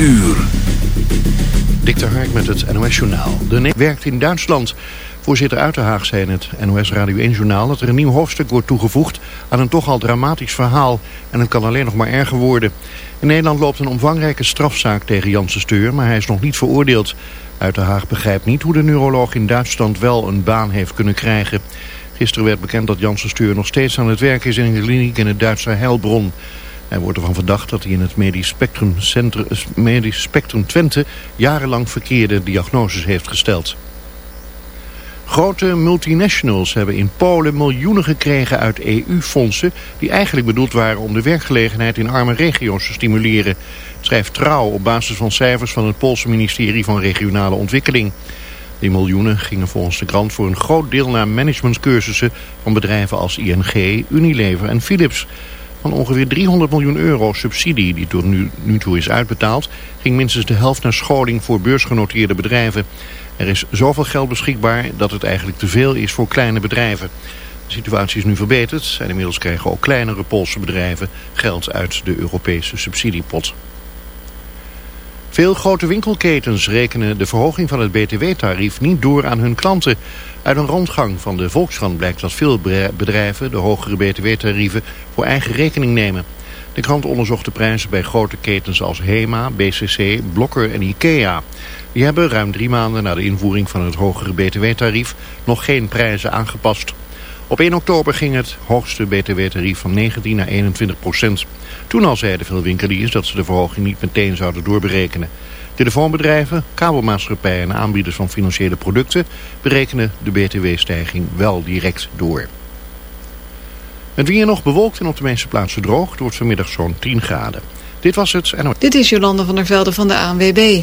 uur. Dikter Hark met het NOS Journaal. De ne werkt in Duitsland. Voorzitter Uiterhaag zei in het NOS Radio 1 Journaal... dat er een nieuw hoofdstuk wordt toegevoegd aan een toch al dramatisch verhaal. En het kan alleen nog maar erger worden. In Nederland loopt een omvangrijke strafzaak tegen Janssen Steur... maar hij is nog niet veroordeeld. Uiterhaag begrijpt niet hoe de neuroloog in Duitsland wel een baan heeft kunnen krijgen. Gisteren werd bekend dat Janssen Steur nog steeds aan het werk is... in een kliniek in het Duitse Heilbronn. Hij wordt ervan verdacht dat hij in het medisch spectrum, centrum, medisch spectrum Twente jarenlang verkeerde diagnoses heeft gesteld. Grote multinationals hebben in Polen miljoenen gekregen uit EU-fondsen... die eigenlijk bedoeld waren om de werkgelegenheid in arme regio's te stimuleren. schrijft Trouw op basis van cijfers van het Poolse ministerie van Regionale Ontwikkeling. Die miljoenen gingen volgens de krant voor een groot deel naar managementcursussen... van bedrijven als ING, Unilever en Philips... Van ongeveer 300 miljoen euro subsidie die tot nu, nu toe is uitbetaald... ging minstens de helft naar scholing voor beursgenoteerde bedrijven. Er is zoveel geld beschikbaar dat het eigenlijk te veel is voor kleine bedrijven. De situatie is nu verbeterd en inmiddels krijgen ook kleinere Poolse bedrijven geld uit de Europese subsidiepot. Veel grote winkelketens rekenen de verhoging van het btw-tarief niet door aan hun klanten. Uit een rondgang van de Volkskrant blijkt dat veel bedrijven de hogere btw-tarieven voor eigen rekening nemen. De krant onderzocht de prijzen bij grote ketens als HEMA, BCC, Blokker en IKEA. Die hebben ruim drie maanden na de invoering van het hogere btw-tarief nog geen prijzen aangepast. Op 1 oktober ging het hoogste btw-tarief van 19 naar 21 procent. Toen al zeiden veel winkeliers dat ze de verhoging niet meteen zouden doorberekenen. Telefoonbedrijven, kabelmaatschappijen en aanbieders van financiële producten berekenen de btw-stijging wel direct door. Het weer nog bewolkt en op de meeste plaatsen droog. Het wordt vanmiddag zo'n 10 graden. Dit was het. En... Dit is Jolande van der Velde van de ANWB.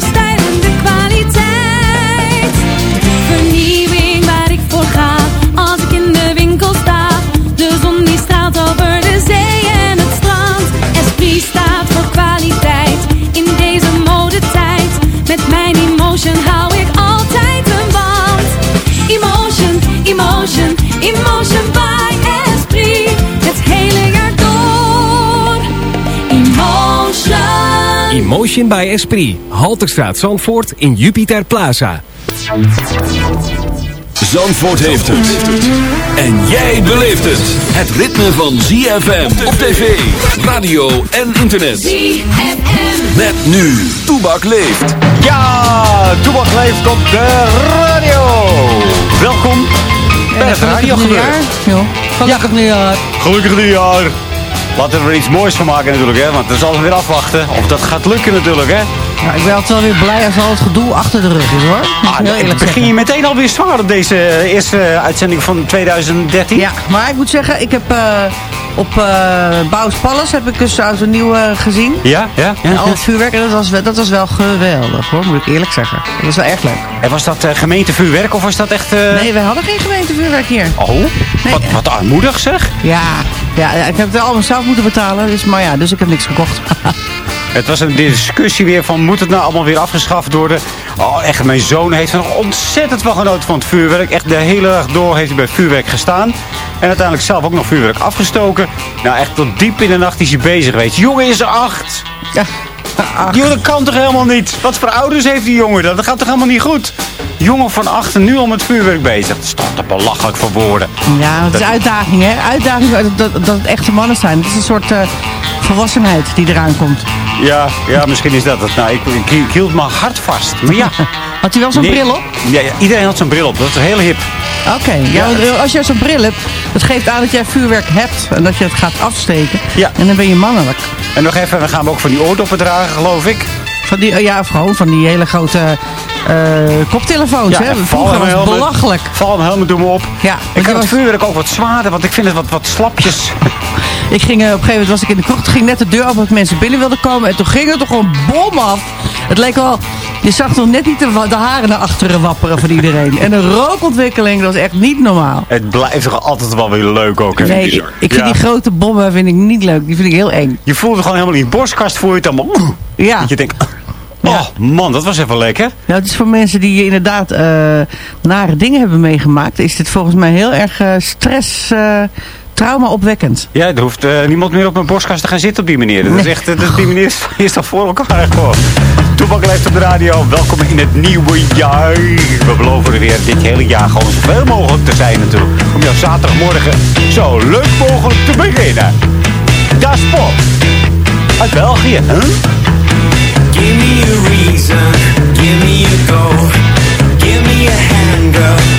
Voor de Emotion by Esprit. Halterstraat Zandvoort in Jupiter Plaza. Zandvoort heeft het. En jij beleeft het. Het ritme van ZFM op tv, radio en internet. ZFM. Met nu, Toebak leeft. Ja, Toebak leeft op de radio. Welkom bij het radio gebeuren. Gelukkig nieuwjaar. Gelukkig nieuwjaar. Laten we er iets moois van maken natuurlijk, hè. Want dat is altijd weer afwachten of dat gaat lukken natuurlijk, hè. Ja, ik ben altijd wel weer blij als al het gedoe achter de rug is hoor. Ah, heel begin je meteen alweer zwaar op deze eh, eerste uitzending van 2013? Ja, maar ik moet zeggen, ik heb eh, op uh, Bouws Palace heb ik dus oud en nieuw eh, gezien. Ja, ja. ja, En al het vuurwerk, en dat was, wel- dat was wel geweldig hoor, moet ik eerlijk zeggen. Dat was wel erg leuk. En was dat eh, gemeentevuurwerk of was dat echt... eh, Nee, we hadden geen gemeentevuurwerk hier. Oh, wat, wat armoedig zeg. Ja, ja, ik heb het allemaal zelf moeten betalen, dus, maar ja, dus ik heb niks gekocht. Het was een discussie weer van, moet het nou allemaal weer afgeschaft worden? Oh, echt, mijn zoon heeft er nog ontzettend van genoten van het vuurwerk. Echt de hele dag door heeft hij bij vuurwerk gestaan. En uiteindelijk zelf ook nog vuurwerk afgestoken. Nou, echt tot diep in de nacht is hij bezig, je. Jongen is acht. ja, ach, Jongen, dat kan toch helemaal niet? Wat voor ouders heeft die jongen dan? Dat gaat toch helemaal niet goed? Jongen van acht en nu al met vuurwerk bezig. Dat is toch te belachelijk voor woorden. ja, het is uitdaging hè. Uitdaging dat, dat, het echte mannen zijn. Het is een soort eh, volwassenheid die eraan komt. Ja, ja, misschien is dat het. Nou, ik, ik, ik hield mijn hart vast. Maar ja. Had hij wel zo'n Nee. bril op? Ja, ja, iedereen had zo'n bril op. Dat is heel hip. Oké, ja, als jij zo'n bril hebt, dat geeft aan dat jij vuurwerk hebt en dat je het gaat afsteken. Ja. En dan ben je mannelijk. En nog even, dan gaan we ook van die oordoppen dragen, geloof ik. Van die, eh, ja, of gewoon van die hele grote eh, koptelefoons. hè? Vroeger was het belachelijk. Valhelmen doen we op. Ja, Ik had je het was- vuurwerk ook wat zwaarder, want ik vind het wat, wat slapjes. Ik ging, eh, op een gegeven moment was ik in de krocht, ging net de deur open dat mensen binnen wilden komen. En toen ging het toch gewoon bom af. Het leek wel, je zag toch net niet de, haren naar achteren wapperen van iedereen. En een rookontwikkeling, dat was echt niet normaal. het blijft toch altijd wel weer leuk ook. hè? Nee, ik, ik vind Ja. die grote bommen vind ik niet leuk. Die vind ik heel eng. Je voelt het gewoon helemaal in je borstkast, voel je het allemaal. Ja. Dat je denkt, oh man, dat was even lekker. Ja, het is voor mensen die inderdaad eh, nare dingen hebben meegemaakt, is dit volgens mij heel erg eh, stress, eh, trauma opwekkend. Ja, er hoeft niemand meer op mijn borstkast te gaan zitten op die manier. Dat is echt, dat- die manier is, toch voor elkaar gewoon. Toebak leeft op de radio. Welkom in het nieuwe jaar. We beloven er weer dit hele jaar gewoon zoveel mogelijk te zijn natuurlijk. Om jouw zaterdagmorgen zo leuk mogelijk te beginnen. Dat is pop. Uit België, hè? Reason, give me a go. Give me a hand, girl,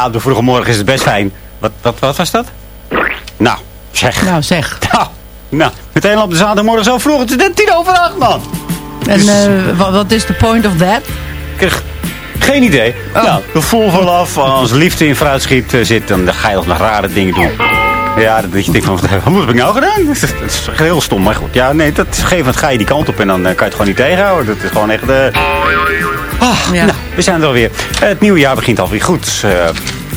Ja, op de vroege morgen is het best fijn. Wat, wat, wat was dat? Nou, zeg. Nou zeg. Nou, nou, meteen op de zaterdagmorgen zo vroeg. Het is net tien over acht, man. En eh, wa- wat is de point of that? Ik kreeg geen idee. Oh. Nou, de voel vanaf als liefde in fruitschiet eh, zit, dan ga je nog rare dingen doen. Ja, dat je denkt van, wat heb ik nou gedaan? Dat is, dat is heel stom, maar goed. Ja, nee, dat, een gegeven moment ga je die kant op en dan eh, kan je het gewoon niet tegenhouden. Dat is gewoon echt... de. Ah, Ja. nou, we zijn er alweer. Eh, het nieuwe jaar begint alweer goed. Eh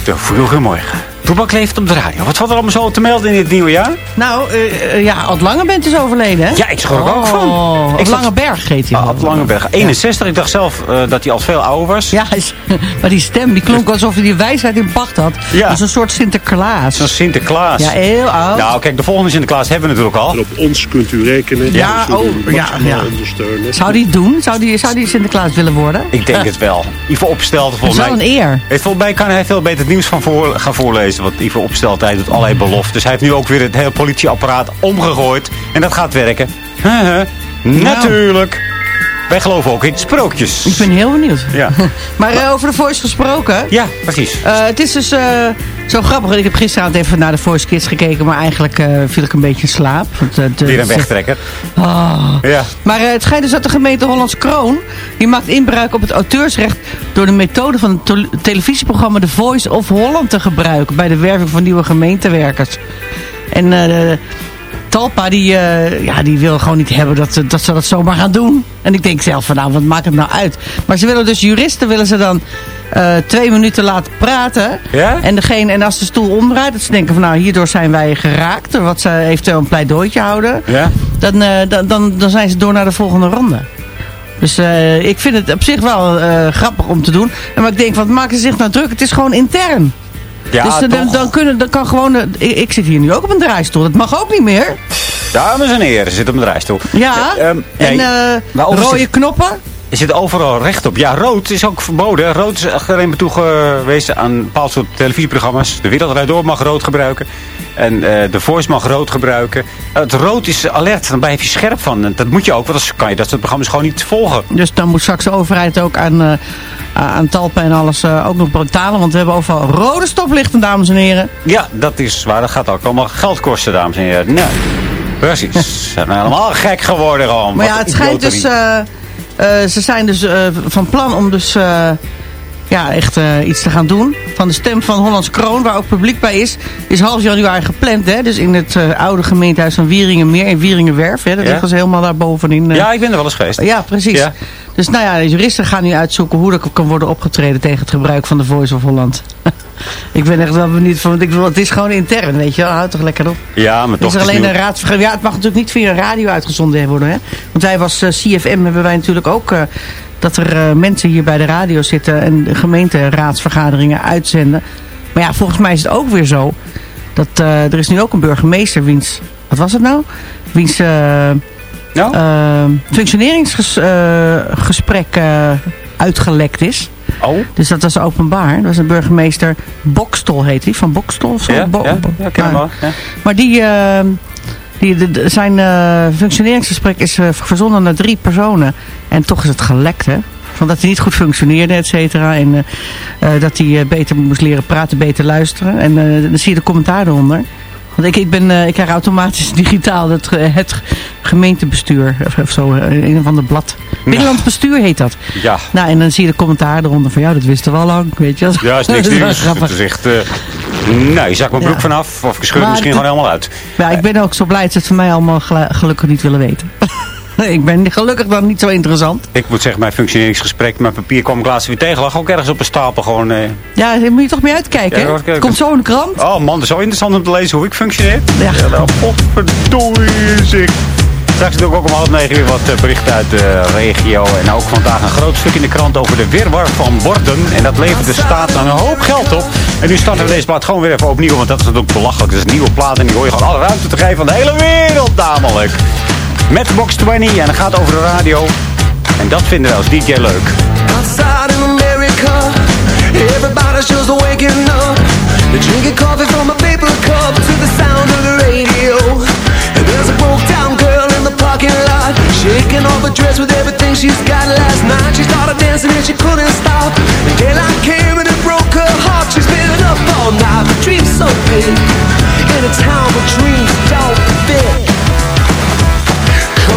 de vroege morgen. Toebak leeft op de radio. Wat valt er allemaal zo te melden in het nieuwe jaar? Nou, eh, eh, ja, Ad Langebent is overleden, hè? Ja, ik schrok er ook van. Oh, Ik Ad Langeberg heet hij. Ah, Ad Langeberg. 61. Ik dacht zelf eh, dat hij al veel ouder was. Ja, is- maar die stem die klonk alsof hij die wijsheid in pacht had. Ja. Dat is een soort Sinterklaas. Zo'n Sinterklaas. Ja, heel oud. Nou, kijk, de volgende Sinterklaas hebben we natuurlijk al. En op ons kunt u rekenen. Ja, oh, ja, ja. ondersteunen. Zou die het doen? Zou die, zou die Sinterklaas willen worden? Ik denk het wel. Ivo Opstelt, Dat is volgens wel mij... een eer. Het, volgens mij kan hij veel beter het nieuws van voor, gaan voorlezen. Want Ivo Opstelt, hij doet allerlei beloftes. Hij heeft nu ook weer het hele politieapparaat omgegooid. En dat gaat werken. Haha. Natuurlijk. Wij geloven ook in sprookjes. Ik ben heel benieuwd. Ja, Maar eh, over de Voice gesproken. ja precies. Eh, het is dus eh, zo grappig. Ik heb gisteravond even naar de Voice Kids gekeken. Maar eigenlijk eh, viel ik een beetje in slaap. Want, eh, de- Weer een wegtrekker. Ah. Ja. Maar eh, het schijnt dus dat de gemeente Hollands Kroon... die maakt inbruik op het auteursrecht... door de methode van het tele- televisieprogramma The Voice of Holland te gebruiken... bij de werving van nieuwe gemeentewerkers. En de- Talpa die, ja, die wil gewoon niet hebben dat, ze- dat ze dat zomaar gaan doen. En ik denk zelf van nou, wat maakt het nou uit? Maar ze willen dus juristen willen ze dan eh, twee minuten laten praten. Ja? En, degene, en als de stoel omdraait, dat ze denken van nou, hierdoor zijn wij geraakt. Wat ze eventueel een pleidooitje houden Ja? dan, eh, dan, dan, dan zijn ze door naar de volgende ronde. Dus eh, ik vind het op zich wel grappig om te doen. En maar ik denk, wat maken ze zich nou druk? Het is gewoon intern. Ja, dus dan, dan, kunnen, dan kan gewoon... de- ik, ik zit hier nu ook op een draaistoel. Dat mag ook niet meer. Dames en heren, zitten op de draaistoel. Ja. Eh, ehm, en nee, waarover rode zit- knoppen. Er zit overal recht op. Ja, rood is ook verboden. Rood is alleen maar toegewezen aan een bepaald soort televisieprogramma's. De Wereld Door mag rood gebruiken. En eh de Voice mag rood gebruiken. Het rood is alert, dan blijf je scherp van. En dat moet je ook, want anders kan je dat soort programma's gewoon niet volgen. Dus dan moet straks de overheid ook aan, eh, aan talpen en alles eh, ook nog betalen. Want we hebben overal rode stoplichten, dames en heren. Ja, dat is waar. Dat gaat ook allemaal geld kosten, dames en heren. Nee, precies. Ze zijn helemaal gek geworden gewoon. Maar ja, het schijnt dus... eh, ze zijn dus eh, van plan om dus... eh, ja, echt iets te gaan doen. Van de stem van Hollands Kroon, waar ook publiek bij is, is half januari gepland. Hè? Dus in het eh, oude gemeentehuis van Wieringenmeer in Wieringenwerf. Hè? Dat Ja? ligt dus helemaal daar bovenin. eh. Ja, ik ben er wel eens geweest. Ja, precies. Ja. Dus nou ja, de juristen gaan nu uitzoeken hoe er kan worden opgetreden tegen het gebruik van de Voice of Holland. ik ben echt wel benieuwd van, want ik bedoel, het is gewoon intern, weet je wel. Houd toch lekker op. Ja, maar Het toch is het alleen nieuw- een raadsvergadering. Ja, het mag natuurlijk niet via radio uitgezonden worden. Hè? Want wij als eh, CFM hebben wij natuurlijk ook... dat er eh, mensen hier bij de radio zitten... en de gemeenteraadsvergaderingen uitzenden. Maar ja, volgens mij is het ook weer zo... dat eh, er is nu ook een burgemeester wiens... Wat was het nou? Wiens eh, Nou? functioneringsgesprek uitgelekt is. Oh, Dus dat was openbaar. Dat was een burgemeester Bokstol heet hij. Van Bokstol of zo? ja, Bo- ja, ja, ken hem Ja. wel. Ja. maar die, die, de- zijn functioneringsgesprek is verzonden naar drie personen. En toch is het gelekt, hè? Van dat hij niet goed functioneerde, et cetera. En eh, eh, dat hij eh, beter moest leren praten, beter luisteren. En dan zie je de commentaar eronder. Want ik, ik, ben, ik krijg automatisch digitaal het, het gemeentebestuur. Of, of zo, een of ander blad. Binnenlands bestuur heet dat. Ja. Nou, en dan zie je de commentaar eronder van... Ja, dat wisten we al lang, weet je. Ja, is niks nieuws. Het is echt... nou, je zak mijn broek Ja. vanaf. Of ik scheur misschien gewoon helemaal uit. Ja, ik ben ook zo blij dat ze het van mij allemaal gelu- gelukkig niet willen weten. ik ben gelukkig dan niet zo interessant. Ik moet zeggen, mijn functioneringsgesprek met papier kwam ik laatst weer tegen. Lag ook ergens op een stapel gewoon... eh, Ja, daar moet je toch mee uitkijken. Ja, hè? komt zo in de krant. Oh man, dat is zo interessant om te lezen hoe ik functioneer. Ja. nou, potverdorie zeg. Straks natuurlijk ook om half negen weer wat eh, berichten uit de regio. En ook vandaag een groot stuk in de krant over de wirwar van borden. En dat levert de staat dan een hoop geld op. En nu starten we deze plaat gewoon weer even opnieuw. Want dat is natuurlijk belachelijk. Dat is een nieuwe plaat en die hoor je gewoon alle ruimte te geven van de hele wereld namelijk met Box 20. En dat gaat over de radio. En dat vinden we als DJ leuk. Outside in America, everybody's just waking up. The drinking coffee from a paper cup to the sound of the radio. And there's a broke down girl in the parking lot, shaking off her dress with everything she's got. Last night she started dancing and she couldn't stop. The daylight came and it broke her heart. She's been up all night, dreams so big. In a town where dreams don't fit.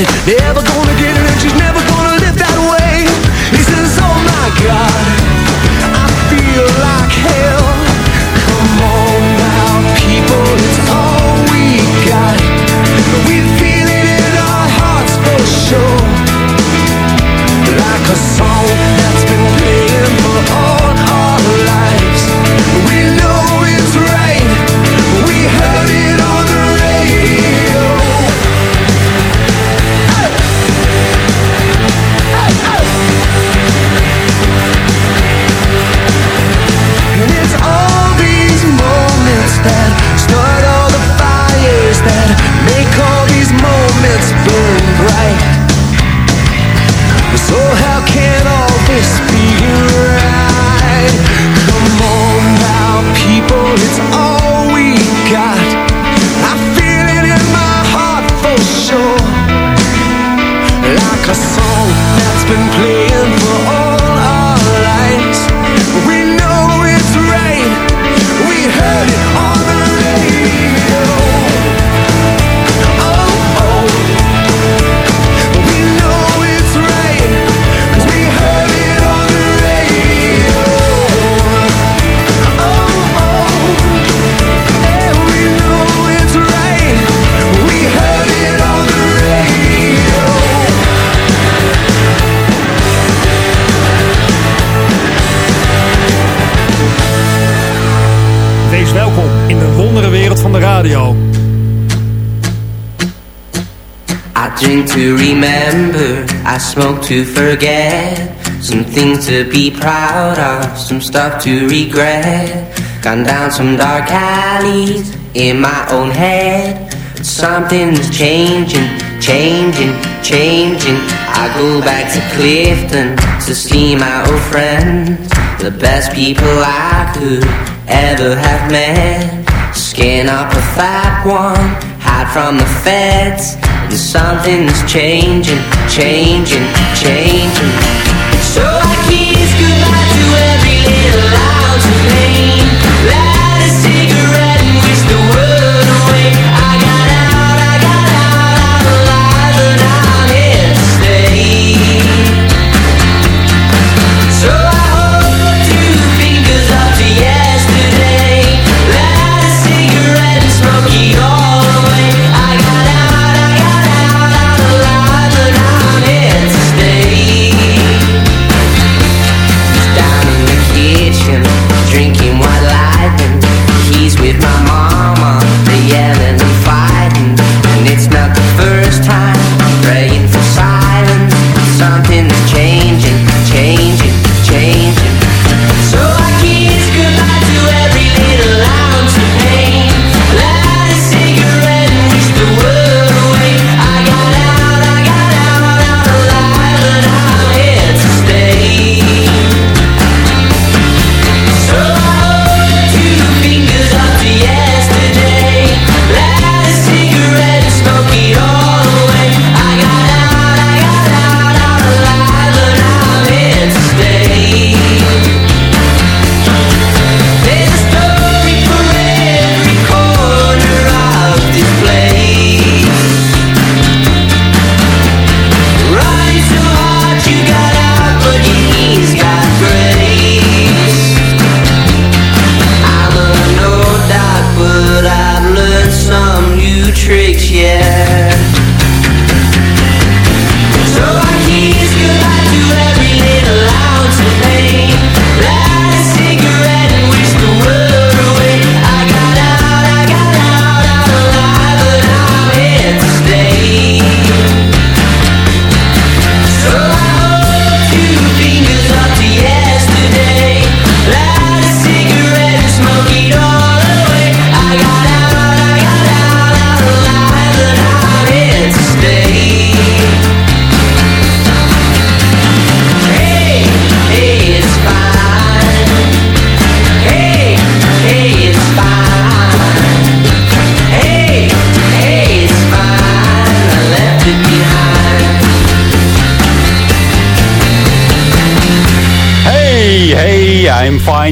They're ever gonna get it And she's never gonna live that way. He says, oh my God. to remember, I smoke to forget. Some things to be proud of, some stuff to regret. Gone down some dark alleys in my own head. Something's changing, changing, changing. I go back to Clifton to see my old friends, the best people I could ever have met. Skin up a fat one, hide from the feds that something's changing, changing, changing. So I kiss goodbye to every little lie to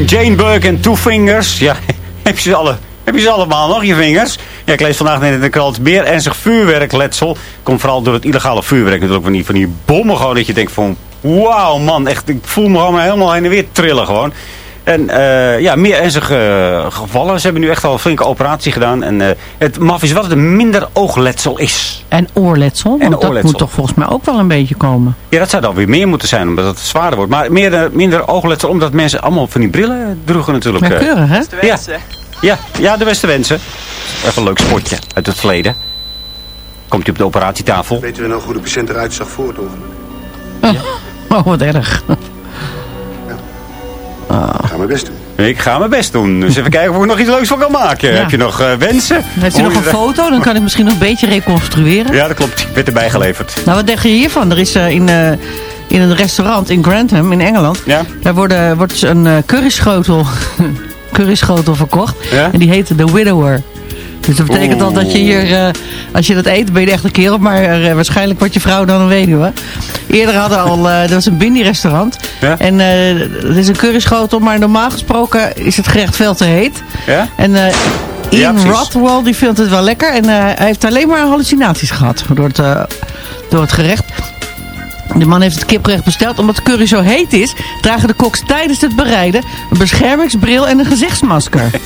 Jane Burke en Two Fingers. Ja, heb je ze, alle, heb je ze allemaal nog, je vingers? Ja, ik lees vandaag net in de krant. Meer ernstig vuurwerkletsel. Komt vooral door het illegale vuurwerk. Natuurlijk van die, van die bommen gewoon. Dat je denkt van, wauw man. Echt, ik voel me gewoon helemaal heen en weer trillen gewoon. En eh, ja, meer ernstige eh, gevallen. Ze hebben nu echt al een flinke operatie gedaan. En eh, het maf is wat het minder oogletsel is. En oorletsel, want En dat moet toch volgens mij ook wel een beetje komen. Ja, dat zou dan weer meer moeten zijn, omdat het zwaarder wordt. Maar meer, minder oogletsel, omdat mensen allemaal van die brillen droegen natuurlijk. Maar keurig, hè? Ja. Ja, ja, de beste wensen. Even een leuk spotje uit het verleden. Komt hij op de operatietafel. Weten we nog hoe de patiënt eruit zag voor het ongeluk? Oh, wat erg. Ik ga mijn best doen. Ik ga mijn best doen. Dus even kijken of ik er nog iets leuks van kan maken. Ja. Heb je nog eh, wensen? Heeft u nog een foto? Dan kan ik misschien nog een beetje reconstrueren. Ja, dat klopt. Ik werd erbij geleverd. Nou, wat denk je hiervan? Er is eh, in, eh, in een restaurant in Grantham in Engeland... Ja. daar worden, wordt een eh, curryschotel, curryschotel verkocht. Ja? En die heet The Widower. Dus dat betekent al dat je hier, eh, als je dat eet, ben je echt een kerel. Maar eh, waarschijnlijk wordt je vrouw dan een weduwe. Eerder hadden al, eh dat was een Bindi-restaurant. Ja? En het is een curryschotel, maar normaal gesproken is het gerecht veel te heet. Ja? En Ja, Ian. Rothwell die vindt het wel lekker. En hij heeft alleen maar hallucinaties gehad door het, door het gerecht. De man heeft het kipgerecht besteld. Omdat de curry zo heet is, dragen de koks tijdens het bereiden een beschermingsbril en een gezichtsmasker.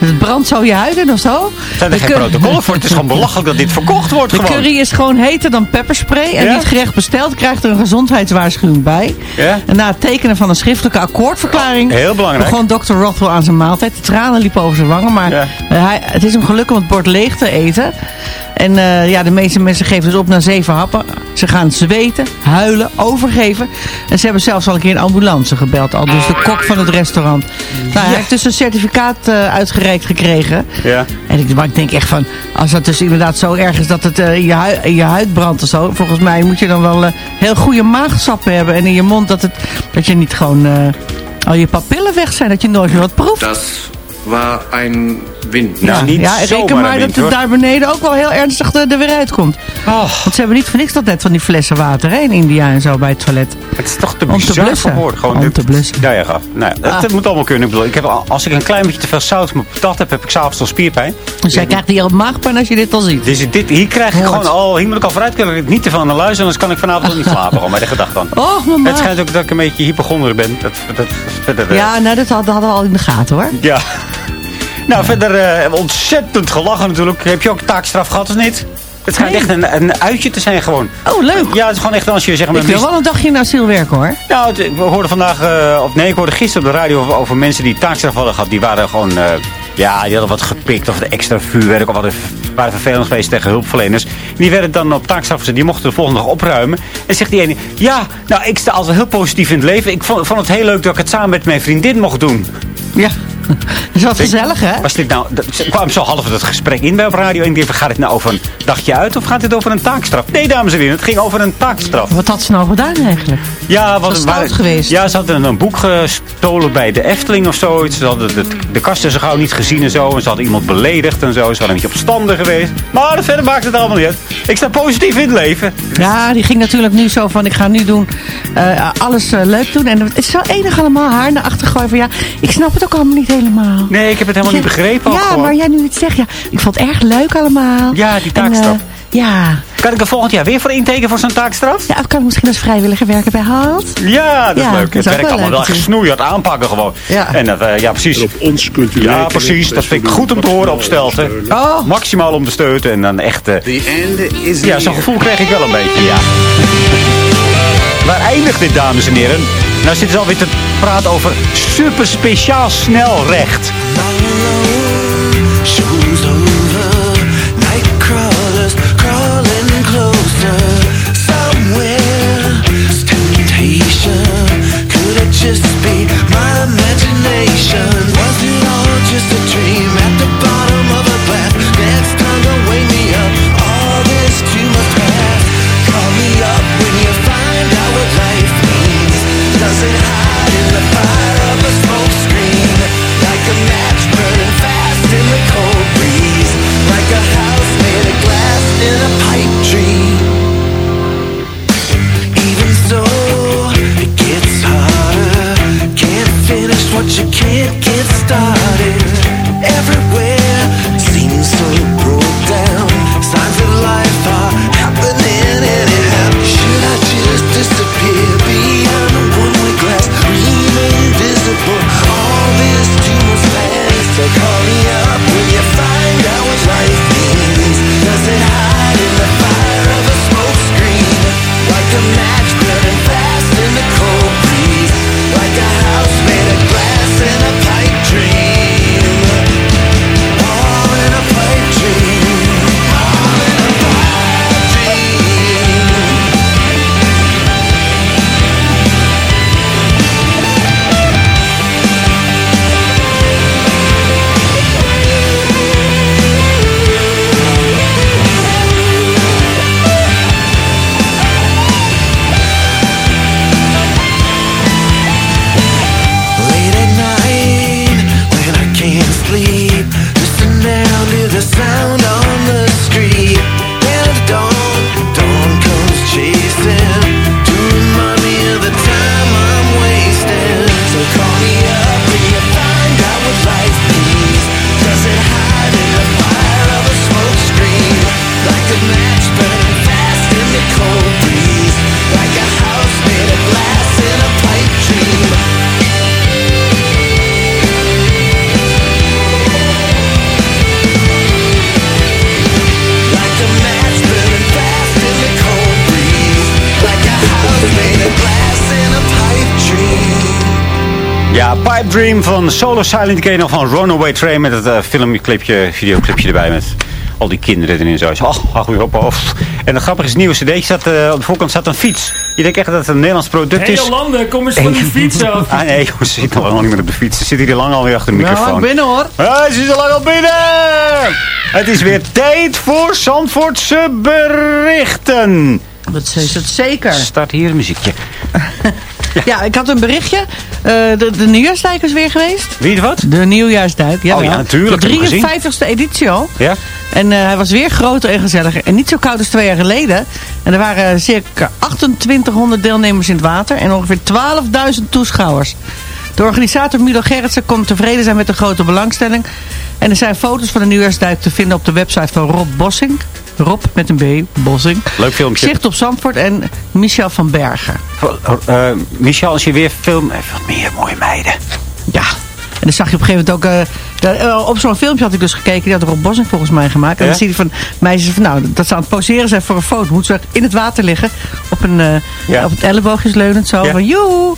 Het brandt zo je huid in of zo. Zijn er De geen protocollen voor? Het is gewoon belachelijk dat dit verkocht wordt De gewoon. curry is gewoon heter dan pepperspray. En Ja? het gerecht bestelt, krijgt er een gezondheidswaarschuwing bij. Ja? En na het tekenen van een schriftelijke akkoordverklaring... Oh, heel belangrijk. begon Dr. Rothwell aan zijn maaltijd. De tranen liepen over zijn wangen. Maar Ja. hij, het is hem gelukt om het bord leeg te eten. En eh, ja, de meeste mensen geven dus op na zeven happen. Ze gaan zweten, huilen, overgeven. En ze hebben zelfs al een keer een ambulance gebeld. Al dus de kok van het restaurant. Nou, hij heeft dus een certificaat eh, uitgereikt gekregen. Ja. En ik, maar ik denk echt van, als dat dus inderdaad zo erg is dat het eh, in, je hui- in je huid brandt of zo. Volgens mij moet je dan wel heel goede maagsappen hebben. En in je mond dat, het, dat je niet gewoon eh, al je papillen weg zijn. Dat je nooit meer wat proeft. Das war ein Wind. Nou, niet ja, reken maar dat het hoor. daar beneden ook wel heel ernstig er, er weer uitkomt. Oh, Want ze hebben niet voor niks dat net van die flessen water hè, in India en zo bij het toilet. het is toch te Om te bizar blussen. voor. Gewoon Om dit- te blussen. Ja, ja. Nou, ja, dat, Ah. moet allemaal kunnen. Ik bedoel, ik heb, al- als ik een klein beetje te veel zout op mijn patat heb, heb ik s'avonds al spierpijn. Dus jij krijgt hier op maagpijn als je dit al ziet. Dus dit, hier krijg ik Hoort. gewoon al, hier moet ik al vooruit kunnen niet te veel naar luisteren, anders kan ik vanavond ook niet slapen. Gewoon bij de gedachte dan. Oh, mama. Het schijnt ook dat ik een beetje hypochonder ben. Dat, dat, Ja, nou, dat hadden, hadden we al in de gaten hoor. ja. Nou, verder eh, hebben we ontzettend gelachen natuurlijk. Heb je ook taakstraf gehad of niet? Het schijnt Nee. echt een, een uitje te zijn gewoon. Oh, leuk. Ja, het is gewoon echt als je zeg maar... Ik wil wel een dagje in asiel werken hoor. Nou, we hoorden vandaag, eh, of nee, ik hoorde gisteren op de radio over, over mensen die taakstraf hadden gehad. Die waren gewoon, eh, ja, die hadden wat gepikt of de extra vuurwerk of hadden, waren vervelend geweest tegen hulpverleners. Die werden dan op taakstraf gezet, die mochten de volgende dag opruimen. En zegt die ene, ja, nou, ik sta altijd heel positief in het leven. Ik vond, vond het heel leuk dat ik het samen met mijn vriendin mocht doen. Ja, is wat gezellig hè? Was dit nou, kwam zo half het gesprek in bij op radio. En ik dacht, gaat het nou over een dagje uit of gaat het over een taakstraf? Nee, dames en heren, het ging over een taakstraf. Wat had ze nou gedaan eigenlijk? Ja, Zo stout geweest. Ja, ze hadden een boek gestolen bij de Efteling of zoiets. Ze hadden de, de kasten zo gauw niet gezien en zo. En ze hadden iemand beledigd en zo. Ze waren een beetje opstandig geweest. Maar verder maakt het allemaal niet uit. Ik sta positief in het leven. Ja, die ging natuurlijk nu zo van, ik ga nu doen, eh, alles eh, leuk doen. En het is zo enig allemaal haar naar achter gooien van, ja, ik snap het ook allemaal niet helemaal. Nee, ik heb het helemaal niet begrepen. ook Ja, gewoon. maar jij nu het zegt, ja, ik vond het erg leuk allemaal. Ja, die En, taakstraf. eh, ja. Kan ik er volgend jaar weer voor intekenen voor zo'n taakstraf? ja, of kan ik misschien als vrijwilliger werken bij Halt? Ja, dat is Ja, leuk. dat Het wel allemaal leuk wel echt snoeihard aanpakken gewoon. Ja. En dat, eh, ja, precies. Op ons kunt u Ja, precies. Dat vind ik goed om te horen op Stelten. Oh. Maximaal om te steuten en dan echt... eh, The end is ja, zo'n gevoel krijg ik wel een beetje, ja. Waar eindigt dit, dames en heren? Nou zitten ze alweer te praten over super speciaal snelrecht. Just be my imagination? Ja, Pipe Dream van Solo Silent nog van Runaway Train met het eh, filmclipje, videoclipje erbij met al die kinderen erin zo. Oh, weer op. oh. En het grappige is, het nieuwe cd staat, eh, op de voorkant staat een fiets. Je denkt echt dat het een Nederlands product is. Hele landen, kom eens van die fiets af. Ah nee, ze zit al lang niet meer op de fiets. Ze zit hier lang alweer achter de microfoon. lang binnen hoor. Ah, ze is al lang al binnen! Het is weer tijd voor Zandvoortse berichten. Dat is het zeker. Start hier een muziekje. Ja, ik had een berichtje. Eh, de, de nieuwjaarsduik is weer geweest. Wie het wat? De nieuwjaarsduik, ja. Oh ja, natuurlijk, De hem 53ste editie al. Ja? En eh, hij was weer groter en gezelliger. En niet zo koud als twee jaar geleden. En er waren circa 2800 deelnemers in het water. En ongeveer 12.000 toeschouwers. De organisator Milo Gerritsen kon tevreden zijn met de grote belangstelling. En er zijn foto's van de nieuwjaarsduik te vinden op de website van Rob Bossing. Rob met een B, Bossing. Leuk filmpje. Zicht op Zandvoort en Michel van Bergen. Eh, Michel, als je weer film... Even wat meer mooie meiden. Ja. En dan zag je op een gegeven moment ook... eh, eh, op zo'n filmpje had ik dus gekeken. Die had Rob Bossing volgens mij gemaakt. En Ja? dan zie je van meisjes van... Nou, dat ze aan het poseren zijn voor een foto. Moeten ze in het water liggen. Op, een, eh, Ja. op het elleboogjes leunend zo. Ja. Van joe.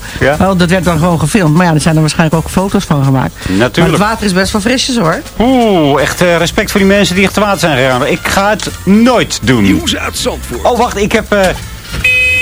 Dat werd dan gewoon gefilmd. Maar ja, er zijn er waarschijnlijk ook foto's van gemaakt. Natuurlijk. Maar het water is best wel frisjes hoor. Oeh, echt eh, respect voor die mensen die echt te water zijn gegaan. Ik ga het nooit doen. Nieuws uit Zandvoort. Oh, wacht, ik heb... eh,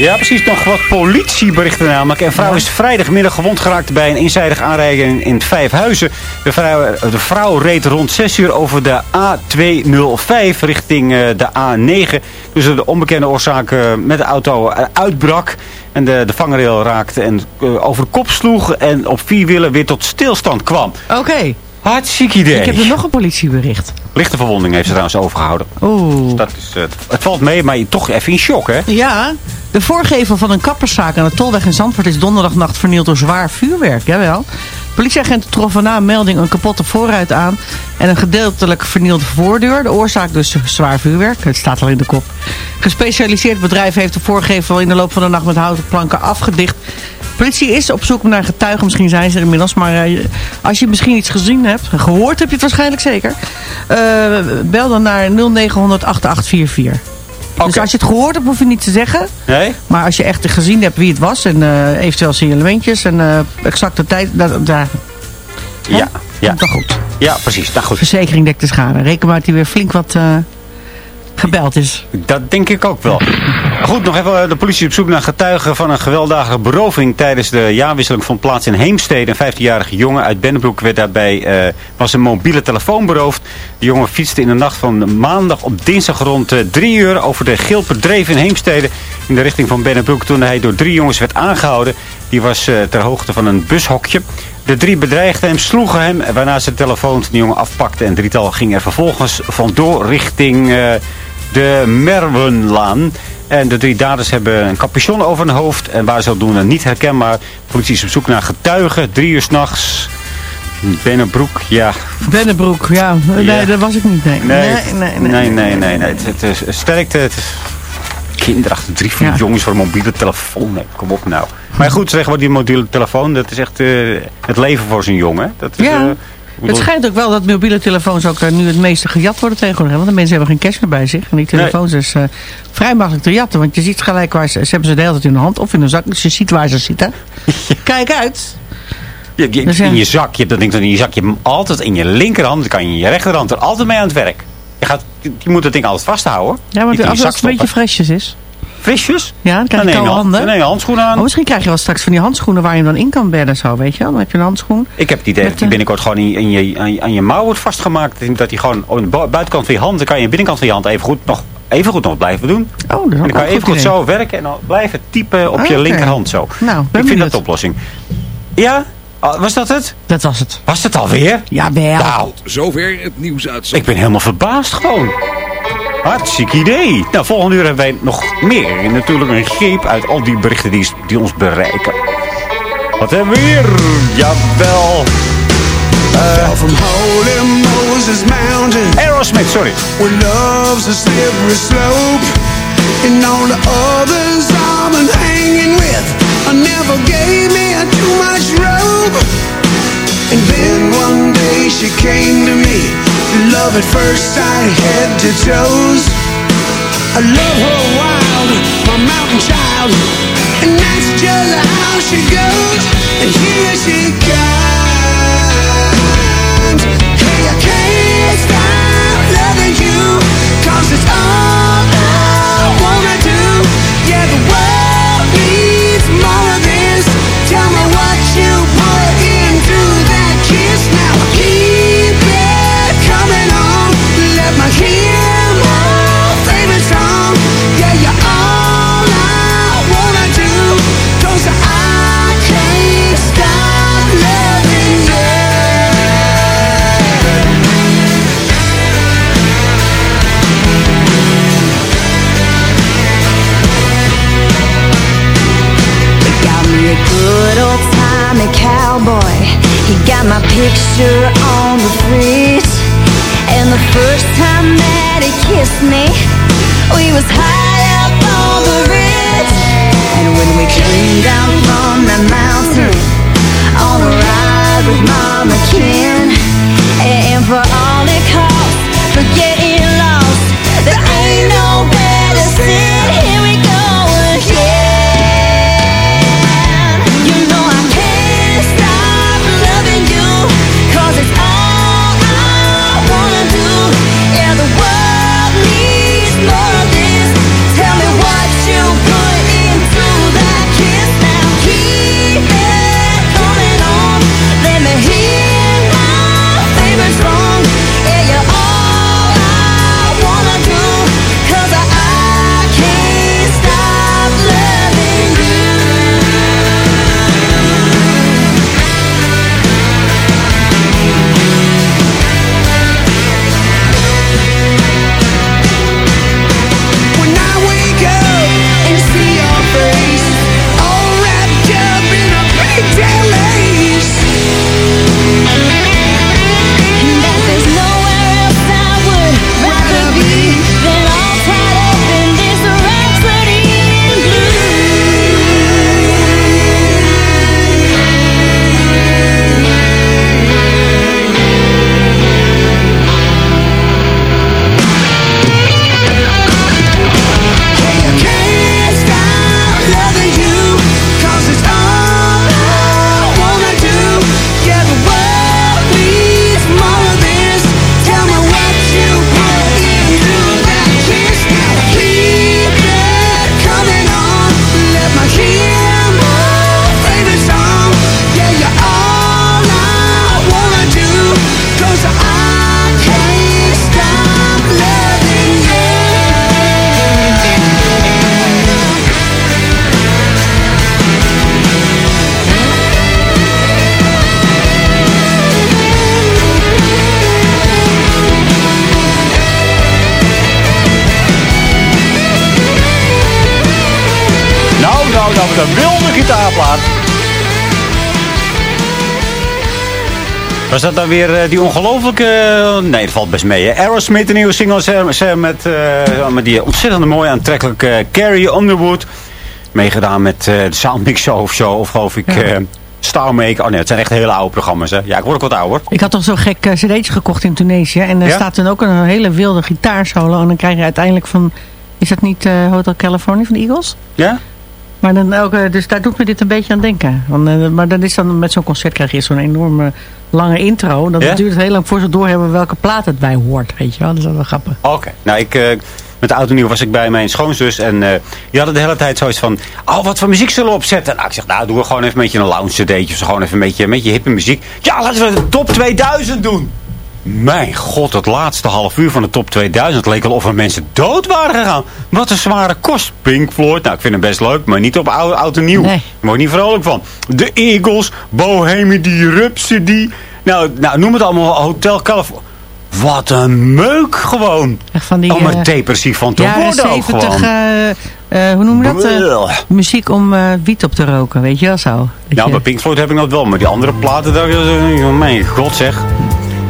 ja, precies, nog wat politieberichten namelijk. Een vrouw is vrijdagmiddag gewond geraakt bij een eenzijdige aanrijding in Vijfhuizen. De vrouw, de vrouw reed rond 6 uur over de A205 richting eh, de A9. Dus de onbekende oorzaak eh, met de auto eh, uitbrak. En de, de vangrail raakte en over de kop sloeg. En op vier wielen weer tot stilstand kwam. Oké. Hartstikke idee. Ik heb er nog een politiebericht. Lichte verwonding heeft ze trouwens overgehouden. Oeh. Dat is, eh, het valt mee, maar je toch even in shock, hè? Ja, de voorgevel van een kapperszaak aan de Tolweg in Zandvoort is donderdagnacht vernield door zwaar vuurwerk. Jawel. Politieagenten troffen na een melding een kapotte voorruit aan en een gedeeltelijk vernielde voordeur. De oorzaak dus zwaar vuurwerk. Het staat al in de kop. Gespecialiseerd bedrijf heeft de voorgevel in de loop van de nacht met houten planken afgedicht. Politie is op zoek naar getuigen. Misschien zijn ze er inmiddels. Maar eh, als je misschien iets gezien hebt, gehoord heb je het waarschijnlijk zeker. eh, bel dan naar 0900 8844. Dus als je het gehoord hebt, hoef je niet te zeggen. Nee? Maar als je echt gezien hebt wie het was en eh, eventueel signalementjes en eh exacte tijd, dat, daar Ja, ja. dat goed. Ja, precies. Nou goed. Verzekering dekt de schade. Reken maar dat hij weer flink wat eh, gebeld is. Dat denk ik ook wel. Goed, nog even eh, de politie op zoek naar getuigen van een gewelddadige beroving tijdens de jaarwisseling vond plaats in Heemstede. Een 15-jarige jongen uit Bennebroek werd daarbij, eh, was een mobiele telefoon beroofd. De jongen fietste in de nacht van maandag op dinsdag rond eh, drie uur over de Gilperdreef in Heemstede in de richting van Bennebroek toen hij door drie jongens werd aangehouden. Die was ter hoogte van een bushokje. De drie bedreigden hem, sloegen hem, waarna ze de telefoon van de jongen afpakten. En drietal ging er vervolgens vandoor richting de Merwenlaan. En de drie daders hebben een capuchon over hun hoofd en waren zodoende niet herkenbaar. De politie is op zoek naar getuigen. Drie uur s'nachts. Bennebroek, ja. Bennebroek, ja. Nee, Ja. dat was ik niet. Nee, Nee, nee, nee. nee, nee. nee, nee. Het, het is sterkte. Het is kinderachtig. Drie, Ja. jongens voor een mobiele telefoon. Nee, kom op nou. Maar goed, zeg maar, die mobiele telefoon, dat is echt eh, het leven voor zo'n jongen. Dat is, Ja. eh, Het schijnt ook wel dat mobiele telefoons ook eh, nu het meeste gejat worden tegenwoordig. Want de mensen hebben geen cash meer bij zich. En die telefoons is eh, vrij makkelijk te jatten. Want je ziet gelijk waar ze, ze hebben ze de hele tijd in de hand of in een zak. Dus je ziet waar ze zitten. Kijk uit. Je, je- Dus ja. in je zak, je hebt dat ding dan in je zak, je hebt hem altijd in je linkerhand, dan kan je in je rechterhand er altijd mee aan het werk. Je, gaat, je moet dat ding altijd vasthouden. Ja, maar als, het een beetje frisjes is. Frisjes? Ja, dan krijg je koude handen. dan neem je handschoenen aan. Oh, misschien krijg je wel straks van die handschoenen waar je hem dan in kan bedden zo, weet je wel. Dan heb je een handschoen. Ik heb het idee dat die binnenkort gewoon in, in je, aan, je, aan je mouw wordt vastgemaakt. Dat die gewoon aan de bu- buitenkant van je hand, dan kan je aan de binnenkant van je hand even goed nog, even goed nog blijven doen. Oh, dat is En dan kan je even goed idee. zo werken en dan blijven typen op je Oké. linkerhand zo. Nou, ben ik vind benieuwd. dat de oplossing. Ja? Oh, was dat het? Dat was het. Was het alweer? Ja, wel. Nou, Zover het nieuws uit ik ben helemaal verbaasd gewoon. Hartstikke idee. Nou, volgende uur hebben wij nog meer. En natuurlijk een greep uit al die berichten die, die ons bereiken. Wat hebben we hier? Jawel. Fell from holy Moses Mountain. Aerosmith, sorry. Where love's a slippery slope. And all the others I've been hanging with. I never gave me too much rope. And then one day she came to me. Love at first sight, head to toes. I love her wild, my mountain child. And that's just how she goes. And here she comes. Hey, I can't stop loving you. Cause it's all I wanna do. Yeah, the world needs more of Was dat dan weer eh, die ongelofelijke... nee, dat valt best mee. Hè? Aerosmith, een nieuwe single met, eh, met die ontzettend mooie aantrekkelijke Carrie Underwood. Meegedaan met eh, de Soundmix Show of zo, of geloof ik... eh Star Maker. Oh nee, het zijn echt hele oude programma's. Hè? Ja, ik word ook wat ouder. Ik had toch zo'n gek uh, cd'tje gekocht in Tunesië. En er Ja? staat dan ook een hele wilde gitaarsolo. En dan krijg je uiteindelijk van... Is dat niet eh, Hotel California van de Eagles? Ja? Maar dan ook, eh, dus daar doet me dit een beetje aan denken. Want, eh, maar dan is dan met zo'n concert krijg je zo'n enorme lange intro. Dan Ja? duurt heel lang voor ze doorhebben welke plaat het bij hoort. Weet je wel, dat is wel grappig. Oké. Nou, ik, eh, met de auto nieuw was ik bij mijn schoonzus. En eh, die hadden de hele tijd zoiets van... Oh, wat voor muziek zullen we opzetten? Nou, ik zeg, nou, doen we gewoon even een beetje een lounge cd'tje. Of zo, gewoon even een beetje, een beetje hippe muziek. Ja, laten we de top 2000 doen. Mijn god, het laatste half uur van de top 2000 leek wel of er mensen dood waren gegaan. Wat een zware kost. Pink Floyd, nou ik vind hem best leuk, maar niet op oud, oud en nieuw. Nee. Daar word ik niet vrolijk van. De Eagles, Bohemian Rhapsody. Nou, nou, noem het allemaal Hotel California. Wat een meuk gewoon. Echt van die... Om er eh, depressief van te worden ook 70, gewoon. eh, eh, hoe noem je dat? Eh, muziek om wiet op te roken, weet je wel zo. Nou, je- bij Pink Floyd heb ik dat wel, maar die andere platen, daar, oh mijn god zeg.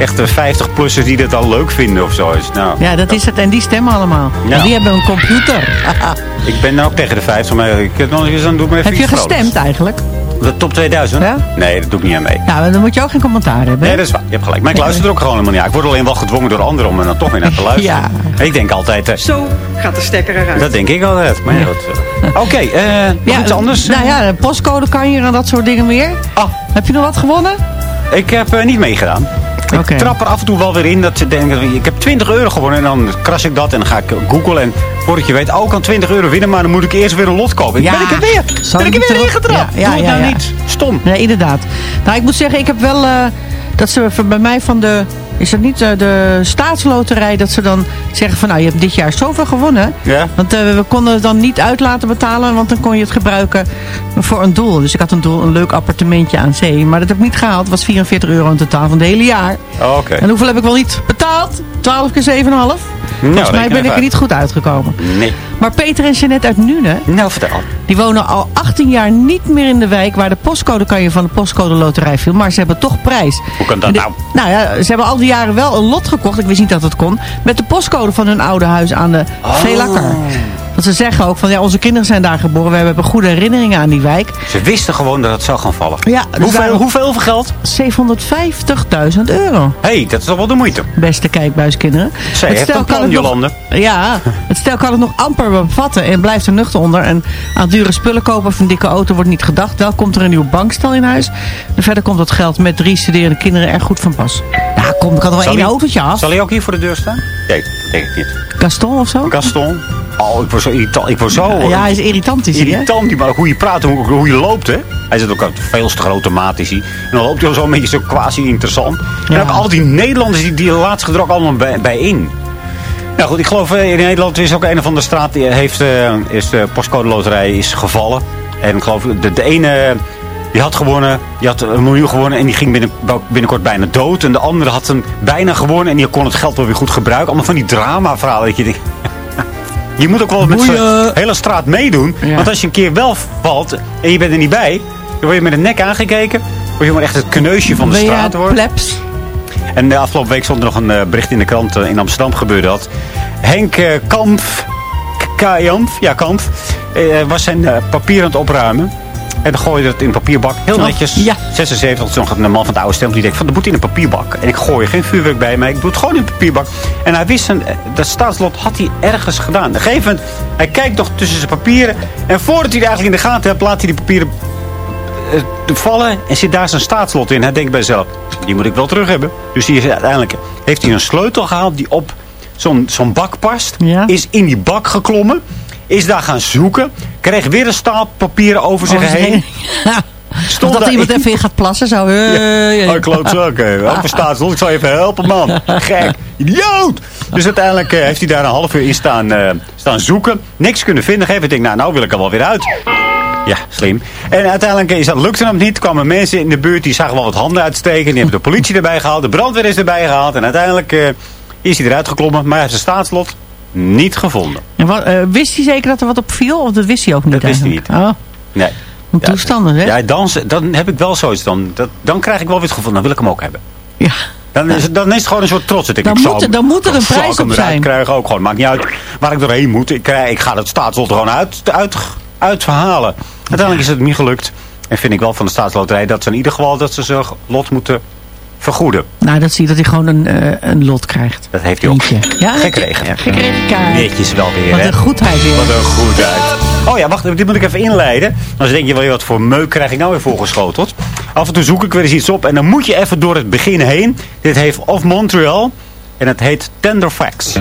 Echt de 50-plussers die dat al leuk vinden of zo. Is. Nou, ja, dat is het. En die stemmen allemaal. Ja. En die hebben een computer. Ik ben nou ook tegen de 50, maar ik heb nog eens aan doe me even Heb je vrolijks. gestemd eigenlijk? De top 2000? Ja? Nee, dat doe ik niet aan mee. Nou, dan moet je ook geen commentaar hebben. Nee, dat is waar. Je hebt gelijk. Maar ik luister er ook gewoon helemaal niet aan. Ik word alleen wel gedwongen door anderen om er dan toch weer naar te luisteren. Ja. Ik denk altijd... eh, Zo gaat de stekker eruit. dat denk ik altijd. Maar ja, goed. Oké, eh nog iets anders? Nou ja, de postcode kan je en dat soort dingen meer. Ah. Heb je nog wat gewonnen? Ik heb eh, niet meegedaan. Oké. Ik trap er af en toe wel weer in dat ze denken, ik heb 20 euro gewonnen en dan kras ik dat en dan ga ik googlen en voordat je weet, oh ik kan 20 euro winnen, maar dan moet ik eerst weer een lot kopen. Ja. Ben ik er weer? Ben ik er weer ingetrapt? Ja, ja, Doe het nou niet. Stom. Ja, inderdaad. Nou, ik moet zeggen, ik heb wel... eh, dat ze bij mij van de... Is dat niet eh, de staatsloterij dat ze dan zeggen van... Nou, je hebt dit jaar zoveel gewonnen. Ja. Want eh, we konden het dan niet uit laten betalen. Want dan kon je het gebruiken voor een doel. Dus ik had een doel, een leuk appartementje aan zee. Maar dat heb ik niet gehaald. Het was 44 euro in totaal van het hele jaar. Oh, Oké. En hoeveel heb ik wel niet betaald? 12 keer 7,5? Volgens mij ben ik er niet goed uitgekomen. Nee. Maar Peter en Jeanette uit Nune, Nou, vertel. die wonen al 18 jaar niet meer in de wijk waar de postcode kan je van de postcode loterij viel. Maar ze hebben toch prijs. Hoe kan dat de- nou? Nou ja, ze hebben al die jaren wel een lot gekocht. Ik wist niet dat het kon. Met de postcode van hun oude huis aan de Oh. Veelakker. Want ze zeggen ook van ja, onze kinderen zijn daar geboren. We hebben goede herinneringen aan die wijk. Ze wisten gewoon dat het zou gaan vallen. Ja, dus hoeveel, hoeveel voor geld? 750.000 euro. Hé, hey, dat is toch wel de moeite. Beste kijkbuiskinderen. Zij Het heeft stel een kan plan, het nog- Jolande. Ja, het stel kan het nog amper bevatten en blijft er nuchter onder. En aan dure spullen kopen of een dikke auto wordt niet gedacht. Wel komt er een nieuw bankstel in huis. En verder komt het geld met drie studerende kinderen erg goed van pas. Ja, kom, ik had er wel één autootje af. Zal hij ook hier voor de deur staan? Nee, dat denk ik niet. Gaston of zo? Gaston. Oh, ik word zo irritant. Ik word zo... Ja, hij is irritant, is? Irritant, die- maar hoe je praat, hoe, hoe je loopt, hè. Hij zit ook veel te is hij. En dan loopt hij al zo een beetje zo quasi interessant. En ook al die Nederlanders, die, die laatst ook allemaal bij, bij in. Nou goed, ik geloof eh, in Nederland is ook een van de straat die heeft, eh, is de postcode loterij is gevallen. En ik geloof, de, de ene die had gewonnen, die had een miljoen gewonnen en die ging binnen, binnenkort bijna dood. En de andere had hem bijna gewonnen en die kon het geld wel weer goed gebruiken. Allemaal van die drama verhalen dat je denkt... Je moet ook wel met de hele straat meedoen. Want als je een keer wel valt en je bent er niet bij... dan word je met een nek aangekeken. word je maar echt het kneusje van de Ben straat worden. plebs? En de afgelopen week stond er nog een eh, bericht in de krant eh, in Amsterdam gebeurde dat. Henk eh, Kamp, Kamp, ja Kamp, eh, was zijn eh, papier aan het opruimen. En dan gooide het in een papierbak. Heel Oh, netjes. ja. 76, dat is nog een man van de oude stempel. Die denkt van, dat moet in een papierbak. En ik gooi geen vuurwerk bij, maar ik doe het gewoon in een papierbak. En hij wist, eh, dat staatslot had hij ergens gedaan. Op een gegeven moment, hij kijkt nog tussen zijn papieren. En voordat hij het eigenlijk in de gaten hebt, laat hij die papieren eh, vallen en zit daar zijn staatslot in. Hij denkt bij zichzelf, die moet ik wel terug hebben. Dus die is, uiteindelijk heeft hij een sleutel gehaald die op zo'n zo'n bak past. Is in die bak geklommen. Is daar gaan zoeken. Kreeg weer een stapel papieren over zich zich heen. Stond dat iemand even in gaat plassen, zo. eh, Oh, klootzak. hè. Ook een staatslot. Ik zal je even helpen, man. Gek. Idioot. Dus uiteindelijk eh, heeft hij daar een half uur in staan, eh, staan zoeken. Niks kunnen vinden. Geef ik denk, nou, nou wil ik er wel weer uit. Ja, slim. En uiteindelijk is dat, lukte hem niet. kwamen mensen in de buurt, die zagen wel wat handen uitsteken. Die hebben de politie erbij gehaald. De brandweer is erbij gehaald. En uiteindelijk eh, is hij eruit geklommen. Maar hij heeft zijn staatslot niet gevonden. En wat, eh, wist hij zeker dat er wat op viel? Of dat wist hij ook niet Dat wist hij eigenlijk? Oh, Nee. toestanden, hè? Ja, dan, dan heb ik wel zoiets. Dan, dat, dan krijg ik wel weer het gevoel, dan wil ik hem ook hebben. Ja. Dan is, het- dan is het gewoon een soort trots. Ik denk, Dan ik moet zal dan moet er een prijs ik hem op eruit zijn. krijgen ook gewoon. Maakt niet uit waar ik doorheen moet. Ik, krijg, ik ga het staatslot er gewoon uit, uit, uit verhalen. Uiteindelijk is het niet gelukt. En vind ik wel van de staatsloterij dat ze in ieder geval dat ze zijn lot moeten vergoeden. Nou, dat zie je dat hij gewoon een, eh, een lot krijgt. Dat heeft hij ook. Ja, gekregen. Ja, gekregen, kijk. Netjes wel weer. Wat een goedheid weer. Wat een goedheid. Oh ja, wacht, dit moet ik even inleiden. Dan denk je wel, wat voor meuk krijg ik nou weer voorgeschoteld. Af en toe zoek ik weer eens iets op. En dan moet je even door het begin heen. Dit heeft Of Montreal. En het heet Tender Facts.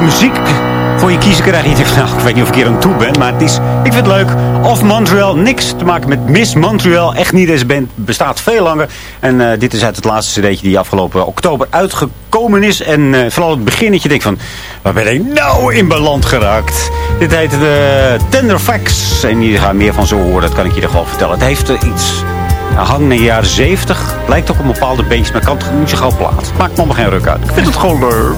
Eens muziek voor je kiezen krijgen. Je denkt, nou, ik weet niet of ik hier aan toe ben, maar het is, ik vind het leuk. Of Montreal, niks te maken met Miss Montreal. Echt niet, deze band bestaat veel langer. En eh, dit is uit het laatste cd'tje die afgelopen oktober uitgekomen is. En eh, vooral het beginnetje, denk van, waar ben ik nou in beland geraakt? Dit heet de Tender Facts. En hier gaan meer van zo horen, dat kan ik je er gewoon vertellen. Het heeft eh, iets... Hij hangt in de jaren 70. Lijkt ook op een bepaalde beestje, maar kan het niet zo gauw plaats. Maakt me geen ruk uit. Ik vind het gewoon leuk.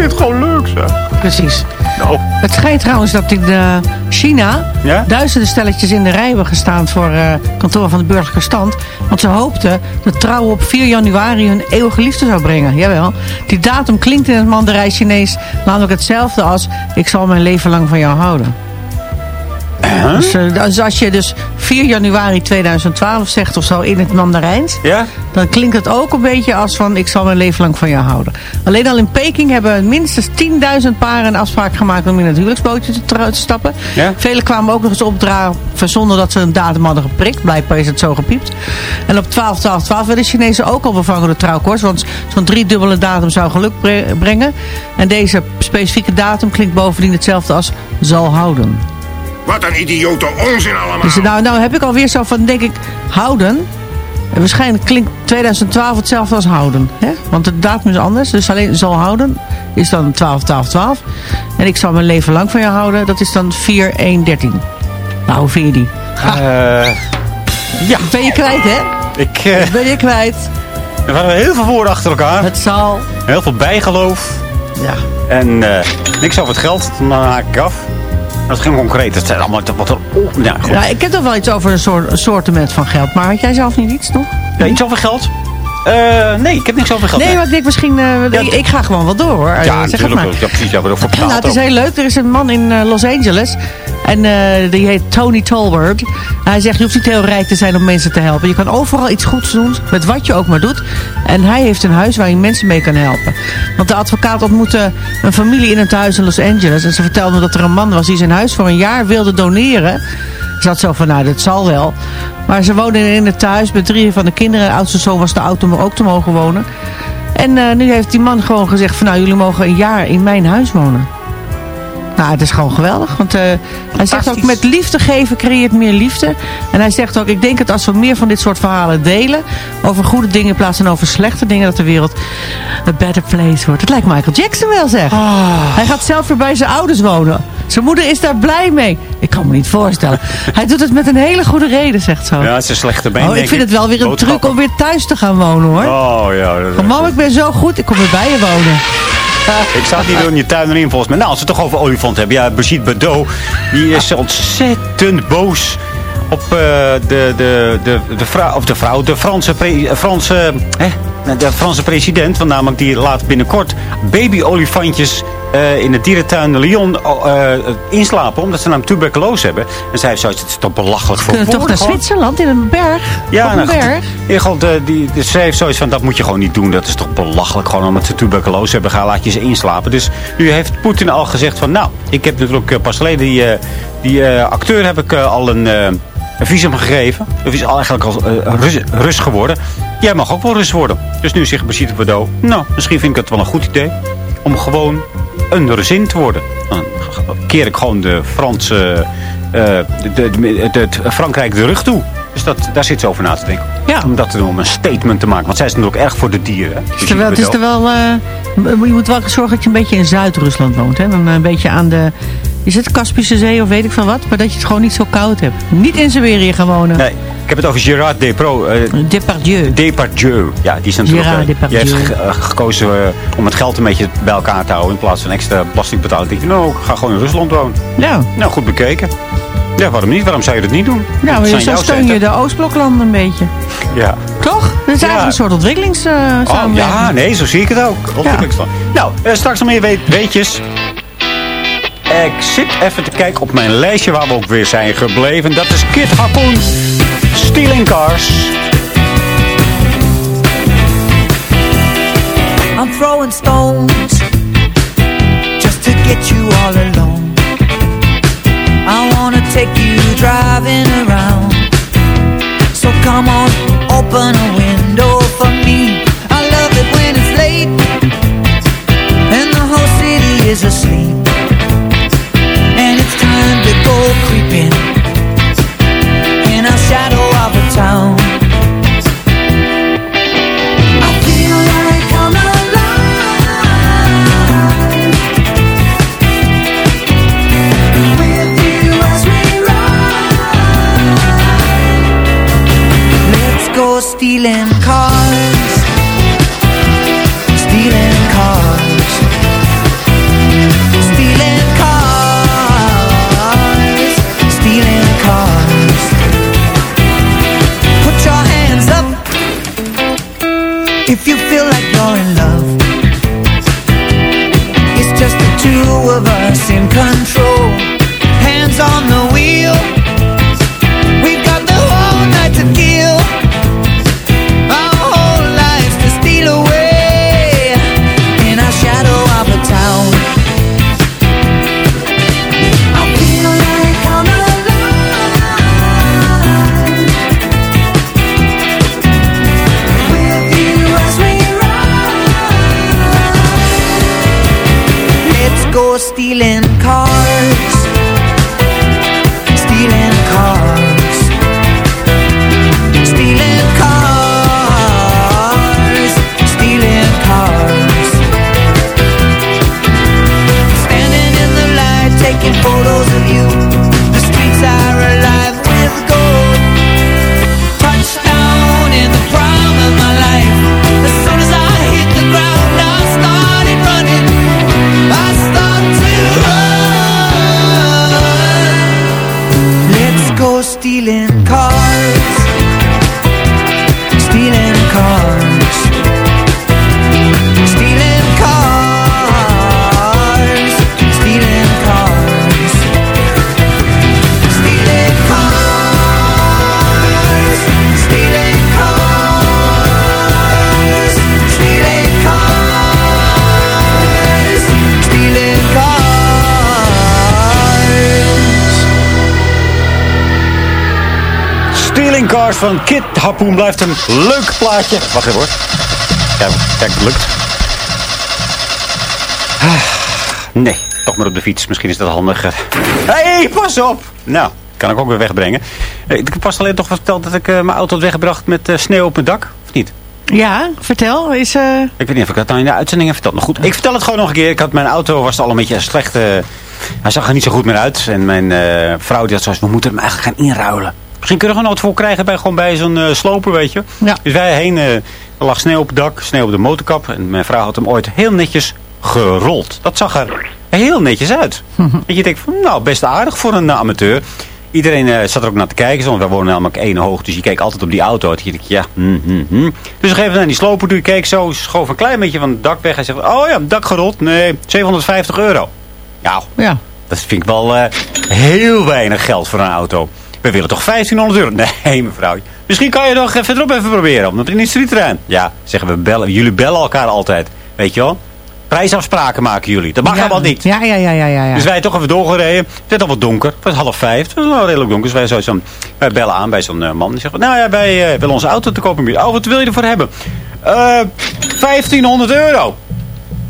Vind het gewoon leuk, zeg. Precies. Nou. Het schijnt trouwens dat in eh, China Ja? duizenden stelletjes in de rij hebben gestaan voor eh kantoor van de burgerlijke stand. Want ze hoopten dat trouwen op 4 januari hun eeuwige liefde zou brengen. Jawel. Die datum klinkt in het Mandarijn Chinees namelijk hetzelfde als ik zal mijn leven lang van jou houden. Dus, eh, dus als je dus 4 januari 2012 zegt of zo in het Mandarijns, Ja? dan klinkt het ook een beetje als van ik zal mijn leven lang van jou houden. Alleen al in Peking hebben minstens 10.000 paren een afspraak gemaakt om in het huwelijksbootje te, te stappen. Ja? Velen kwamen ook nog eens opdragen zonder dat ze een datum hadden geprikt. Blijkbaar is het zo gepiept. En op 12, 12, 12 werden de Chinezen ook al bevangen door trouwkoers. Want zo'n driedubbele datum zou geluk bre- brengen. En deze specifieke datum klinkt bovendien hetzelfde als zal houden. Wat een idiote onzin allemaal. Dus nou, nou heb ik alweer zo van, denk ik, houden. En waarschijnlijk klinkt 2012 hetzelfde als houden. Hè? Want de datum is anders. Dus alleen zal houden is dan 12, 12, 12. En ik zal mijn leven lang van jou houden. Dat is dan 4, 1, 13. Nou, hoe vind je die? Eh, ja. Ben je kwijt, hè? Ik, eh, Ben je kwijt? er waren heel veel woorden achter elkaar. Het zal... Heel veel bijgeloof. Ja. En eh, niks over het geld. Dan haak ik af. Dat ging concreet. Het zijn allemaal wat er... Oh, nou, goed. Ja, ik heb toch wel iets over een soort assortiment van geld. Maar had jij zelf niet iets, toch? Ja, iets over geld? Eh, nee, ik heb niks over geld. Nee, maar ik denk misschien... eh, ik, ik ga gewoon wel door, hoor. Ja, Eh, zeg het natuurlijk. maar. Ja, precies. Ja, Nou, het is heel leuk. Er is een man in eh, Los Angeles. En eh, die heet Tony Tolbert. Hij zegt, je hoeft niet heel rijk te zijn om mensen te helpen. Je kan overal iets goeds doen, met wat je ook maar doet. En hij heeft een huis waar je mensen mee kan helpen. Want de advocaat ontmoette een familie in het huis in Los Angeles. En ze vertelde dat er een man was die zijn huis voor een jaar wilde doneren. Ze had zo van, nou, dat zal wel. Maar ze woonden in het thuis met drie van de kinderen. De oudste zoon was te oud om ook te mogen wonen. En eh, nu heeft die man gewoon gezegd van, nou, jullie mogen een jaar in mijn huis wonen. Nou, het is gewoon geweldig. Want eh, hij zegt ook, met liefde geven creëert meer liefde. En hij zegt ook, ik denk dat als we meer van dit soort verhalen delen... over goede dingen in plaats van over slechte dingen... dat de wereld een better place wordt. Het lijkt Michael Jackson wel, zeg. Hij gaat zelf weer bij zijn ouders wonen. Zijn moeder is daar blij mee. Ik kan me niet voorstellen. hij doet het met een hele goede reden, zegt zo. Ja, het is een slechte been, Oh, ik vind het wel weer een truc om weer thuis te gaan wonen, hoor. Oh, ja. dat is Van, mam, ik ben zo goed, ik kom weer bij je wonen. Ik sta niet in je tuin erin volgens mij. Nou, als we het toch over olifant hebben. Ja, Brigitte Bardot. Die is ontzettend boos op eh, de, de, de, de, vrouw, of de vrouw, de Franse, Franse, de Franse president. Want namelijk die laat binnenkort baby-olifantjes eh, in de dierentuin Lyon eh, eh, inslapen. Omdat ze namelijk tuberculose hebben. En zij heeft zoiets, het is toch belachelijk voor Kunnen toch naar gewoon. Zwitserland in een berg? Ja, een nou, berg? Ja, de, die, ze heeft zoiets van, dat moet je gewoon niet doen. Dat is toch belachelijk, gewoon omdat ze tuberculose hebben. Ga, laat je ze inslapen. Dus nu heeft Poetin al gezegd van, nou, ik heb natuurlijk eh, pas geleden die, die acteur heb ik al een, een visum gegeven. Dat is eigenlijk al eh, Rus, Rus geworden. Jij mag ook wel Rus worden. Dus nu zegt Brigitte Bardot, nou, misschien vind ik het wel een goed idee om gewoon een Rusin te worden. Dan keer ik gewoon de Franse, eh, de, de, Frankrijk de rug toe. Dus dat, daar zit ze over na te denken. Ja. Om dat te doen, om een statement te maken. Want zij is natuurlijk erg voor de dieren. Het is er wel, het is er wel eh, je moet wel zorgen dat je een beetje in Zuid-Rusland woont. Hè? Dan een beetje aan de... Is het Kaspische Zee of weet ik van wat? Maar dat je het gewoon niet zo koud hebt. Niet in Siberië gaan wonen. Nee, ik heb het over Gérard Despro. eh, Depardieu. Depardieu. Ja, die is natuurlijk... Gérard eh, Depardieu. Die heeft eh, gekozen om het geld een beetje bij elkaar te houden. In plaats van extra belasting betalen. denk je, nou, ik ga gewoon in Rusland wonen. Ja. Nou, goed bekeken. Ja, waarom niet? Waarom zou je dat niet doen? Ja, zijn zo steun je de Oostbloklanden een beetje. Ja. Toch? Dat is eigenlijk een soort Oh, ontwikkelingssamenwerking. ja, nee, zo zie ik het ook. Ontwikkelingsland. Nou, straks nog meer weet, weetjes. Ik zit even te kijken op mijn lijstje waar we ook weer zijn gebleven. Dat is Kid Harpoon, Stealing Cars. I'm throwing stones just to get you all alone. I wanna take you driving around. So come on, open a window for me. I love it when it's late and the whole city is asleep. go creeping in a shadow of a town. Stealing Cars van Kid Harpoon blijft een leuk plaatje. Wacht even hoor. Kijk, kijk het lukt. Ah, nee, toch maar op de fiets. Misschien is dat handig. Hé, hey, pas op! Nou, kan ik ook weer wegbrengen. Eh, Ik heb pas alleen toch verteld dat ik eh, mijn auto had weggebracht met eh, sneeuw op mijn dak. Of niet? Ja, vertel. Is, Ik weet niet of ik dat nou in de uitzending heb verteld. Maar goed, ik vertel het gewoon nog een keer. Ik had mijn auto was al een beetje slecht. hij zag er niet zo goed meer uit. En mijn vrouw die had zoiets, we moeten hem eigenlijk gaan inruilen. Misschien kunnen we een auto voor krijgen bij, gewoon bij zo'n eh, sloper, weet je. Ja. Dus wij heen, eh, er lag sneeuw op het dak, sneeuw op de motorkap. En mijn vrouw had hem ooit heel netjes gerold. Dat zag er heel netjes uit. En je denkt, van, nou, best aardig voor een amateur. Iedereen eh, zat er ook naar te kijken, want wij wonen namelijk één hoog. Dus je keek altijd op die auto. En je dacht, ja, hm, hm, hm. Dus op een gegeven moment naar die sloper toe. Keek zo, schoof een klein beetje van het dak weg. En zegt, oh ja, dak gerold. Nee, 750 euro. Nou, ja. dat vind ik wel heel weinig geld voor een auto. We willen toch 1500 euro? Nee, mevrouw. Misschien kan je nog even verderop even proberen. Omdat in die streetterrein. Ja, zeggen we, bellen, jullie bellen elkaar altijd. Weet je wel? Prijsafspraken maken jullie. Dat mag ja. allemaal niet. Ja, ja, ja, ja, ja. Dus wij toch even doorgereden. Het werd al wat donker. Het was half vijf. Het was wel redelijk donker. Dus wij, zo, zo, wij bellen aan bij zo'n eh, man. Die zegt, nou ja, wij eh, willen onze auto te kopen. Oh, wat wil je ervoor hebben? Eh 1500 euro.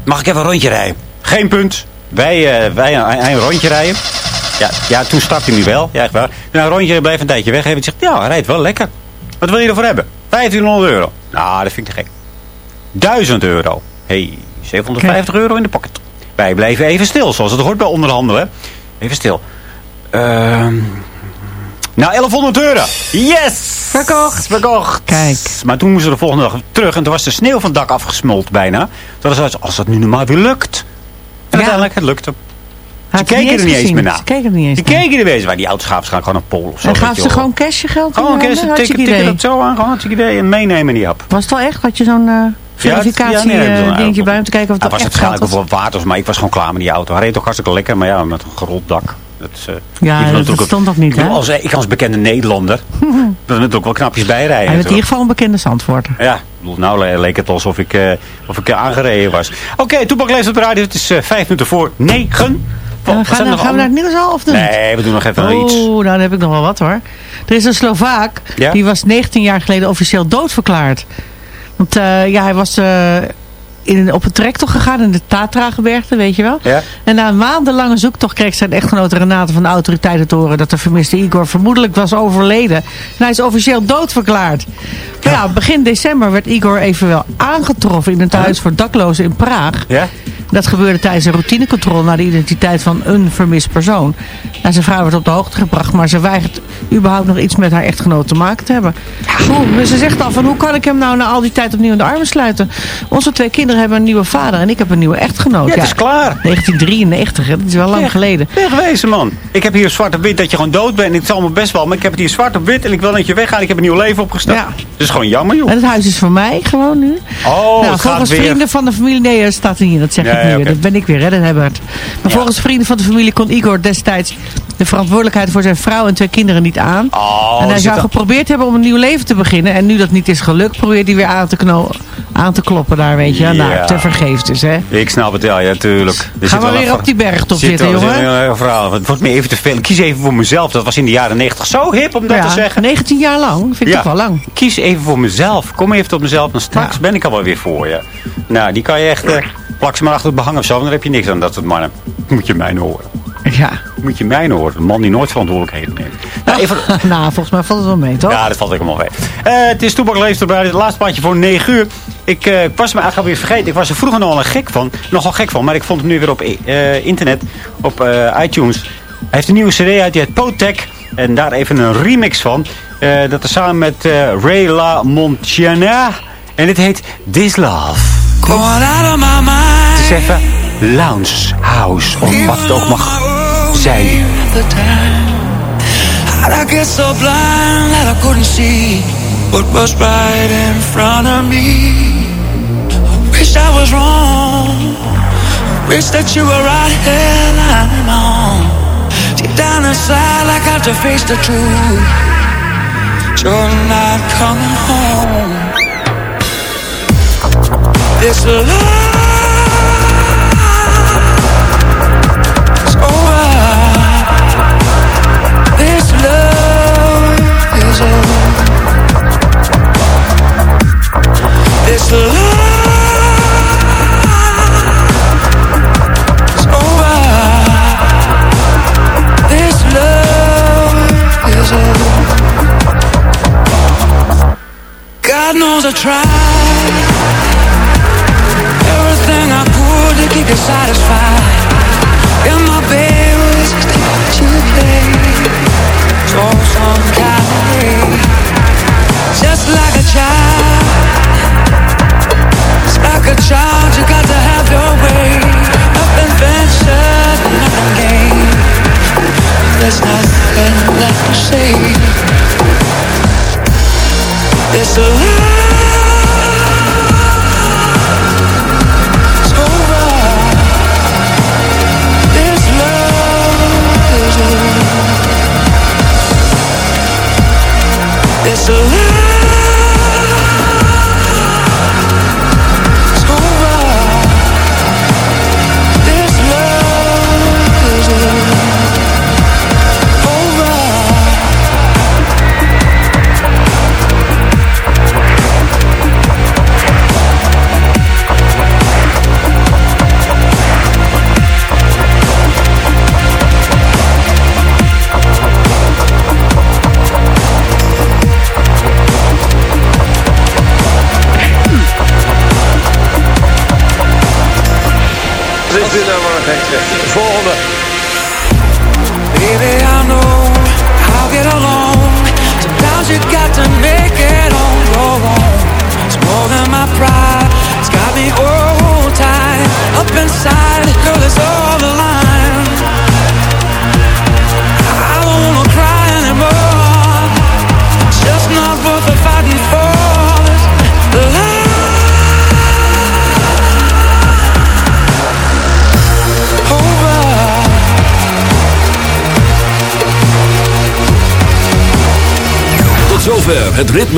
Mag ik even een rondje rijden? Geen punt. Wij, eh, wij een, een rondje rijden. Ja, ja, toen stak hij nu wel. Ja, echt waar. Nou, een rondje blijft een tijdje weg. Hij zegt, ja, hij rijdt wel lekker. Wat wil je ervoor hebben? 1500 euro. Nou, dat vind ik te gek. 1000 euro. hey, 750 euro in de pocket. Wij blijven even stil, zoals het hoort bij onderhandelen. Even stil. Ehm nou, 1100 euro. Yes! Verkocht. Verkocht. Kijk. Maar toen moesten we de volgende dag terug. En toen was de sneeuw van het dak afgesmolten bijna. Toen was het als dat nu normaal weer lukt. En uiteindelijk, het lukte. Ze keken er niet eens meer naar. Ze keken er niet eens Ze keken er eens. Waar die ze gaan gewoon een pol of zo. En gaven ze gewoon cash je geld Gewoon cash, handen? tikken, dat zo aan. Gewoon hartstikke idee. En meenemen die hap. Was het wel echt? Had je zo'n eh, verificatie ja, nee, eh, dingetje bij om te kijken of het was echt was? wel waard, maar ik was gewoon klaar met die auto. Hij reed toch hartstikke lekker, maar ja, met een gerold dak. Dat, is, eh, Ja, dat stond toch niet, hè? Als, ik als bekende Nederlander, dan moet ook wel knapjes bijrijden. Hij werd in ieder geval een bekende zandvoorter. Ja, nou le- leek het alsof ik, eh, of ik eh, aangereden was. Oké, Toepak leest op de radio. Het is eh, vijf minuten voor negen. Wat gaan, we, nog gaan we naar het nieuws al of niet? Nee, we doen nog even iets. Oeh, nou dan heb ik nog wel wat hoor. Er is een Slovaak, Ja? die was 19 jaar geleden officieel doodverklaard. Want eh, ja, hij was eh, in, op een trektocht gegaan in de Tatra-gebergte, weet je wel. Ja? En na een maandenlange zoektocht kreeg zijn echtgenote Renate van de autoriteiten te horen dat de vermiste Igor vermoedelijk was overleden. En hij is officieel doodverklaard. Maar ja, begin december werd Igor evenwel aangetroffen in een thuis voor daklozen in Praag. Ja? Dat gebeurde tijdens een routinecontrole naar de identiteit van een vermist persoon. Nou, zijn vrouw werd op de hoogte gebracht, maar ze weigert überhaupt nog iets met haar echtgenoot te maken te hebben. Hoe, ze zegt al van hoe kan ik hem nou na al die tijd opnieuw in de armen sluiten? Onze twee kinderen hebben een nieuwe vader en ik heb een nieuwe echtgenoot. Ja, het is klaar. 1993, hè? dat is wel lang geleden. Wegwezen, man. Ik heb hier zwart op wit dat je gewoon dood bent. Het is allemaal best wel, maar ik heb het hier zwart op wit en ik wil dat je weggaat. Ik heb een nieuw leven opgestart. Ja. Het is gewoon jammer, joh. En het huis is voor mij gewoon nu. Oh, nou, het volgens gaat weer. vrienden van de familie, nee, dat staat er hier, dat zeg Ja, ik nu. Dat ben ik weer, hè, dat het. Maar volgens vrienden van de familie kon Igor destijds de verantwoordelijkheid voor zijn vrouw en twee kinderen niet aan. Oh, en hij zou er- geprobeerd hebben om een nieuw leven te beginnen. En nu dat niet is gelukt, probeert hij weer aan te, kno aan te kloppen daar, weet je. Ja. Nou, te vergeefs dus, hè. Ik snap het, ja, ja, tuurlijk. Er we wel weer op die bergtop zit zitten, wel- jongen? een, eh, verhaal. Het wordt me even te veel. Ik kies even voor mezelf. Dat was in de jaren 90 zo hip om dat Ja, te zeggen. 19 jaar lang, vind ik toch wel lang. Kies even voor mezelf. Kom even tot mezelf. En straks ben ik al wel weer voor je. Nou, die kan je echt... eh, plak ze maar achter het behang of zo. Dan heb je niks aan dat soort mannen. Moet je mij horen. Ja. Moet je mij horen. Een man die nooit verantwoordelijkheden neemt. Nou, even... nou, volgens mij valt het wel mee, toch? Ja, dat valt ook allemaal mee. Eh, het is Toepak Leefst erbij. Het laatste plaatje voor 9 uur. Ik eh, ik was me eigenlijk alweer vergeten. Ik was er vroeger nogal gek van. Nogal gek van. Maar ik vond hem nu weer op eh, internet. Op iTunes. Hij heeft een nieuwe cd uit. Die heet Potek. En daar even een remix van. Dat is samen met Ray La Montiana. En dit heet This Love. Going out of my mind. Het is even lounge house. Of wat het ook mag zijn. I get so blind that I couldn't see what was right in front of me? I wish I was wrong. I wish that you were right here lying on. Deep down inside, I got to face the truth. You're not coming home. This love is over. This love is Just like a child. Like a child, you got to